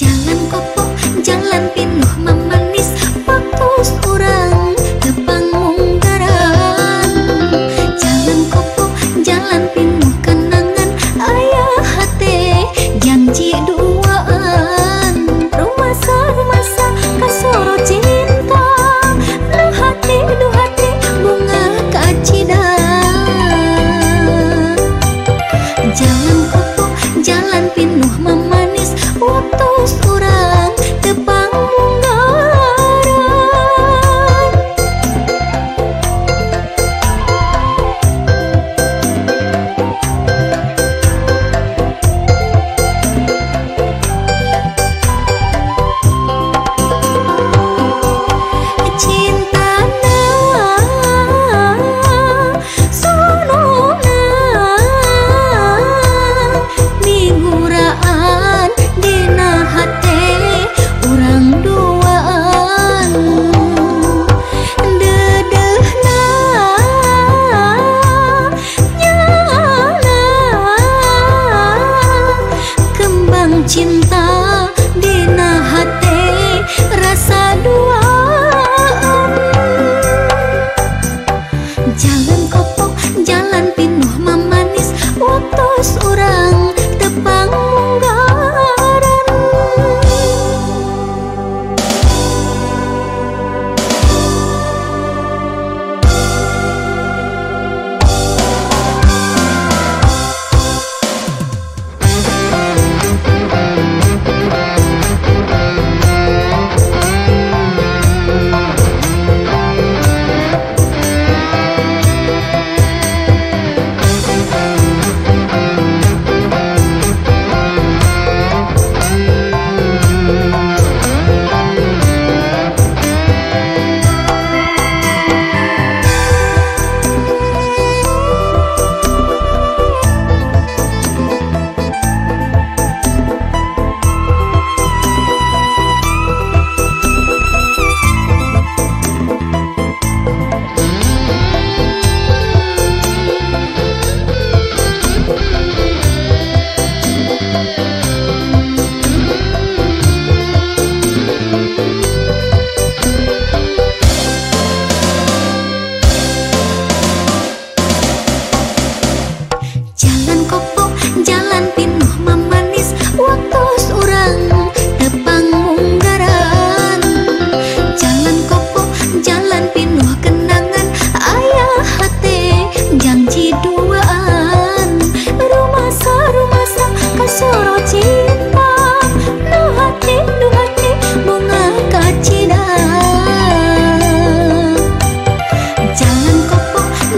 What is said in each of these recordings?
Jalan kopok, jalan pinuh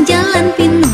jalan pinuh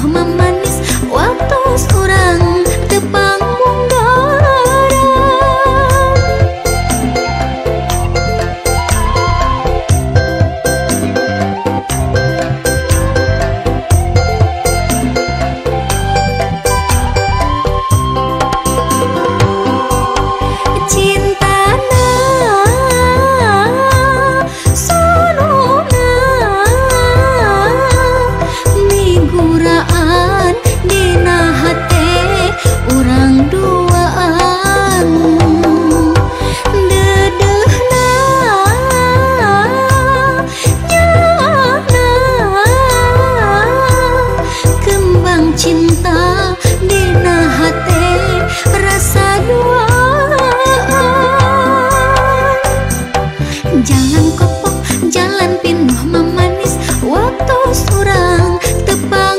kurang tepang